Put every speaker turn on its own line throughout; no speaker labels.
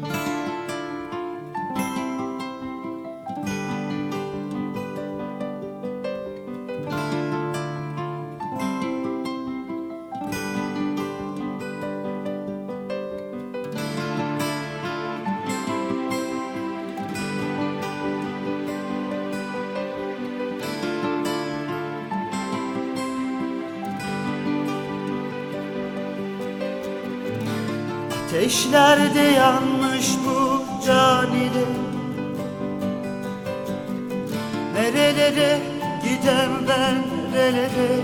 Bye. Ateşlerde yanmış bu canide Nerelere gidem ben nerelere?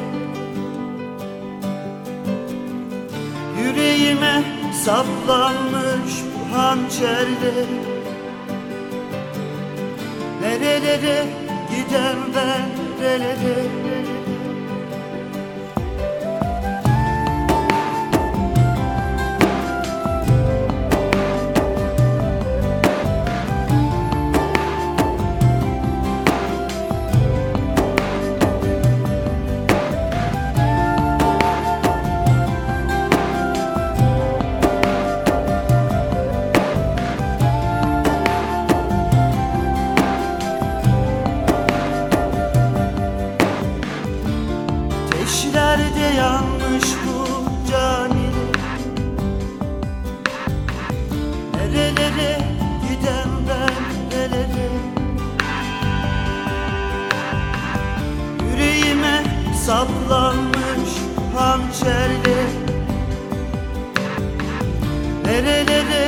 Yüreğime saplanmış bu hançerde. Nerelere gidem ben nerelere Nerelere gidem ben nerelere? Yüreğime saplanmış hançerle Nerelere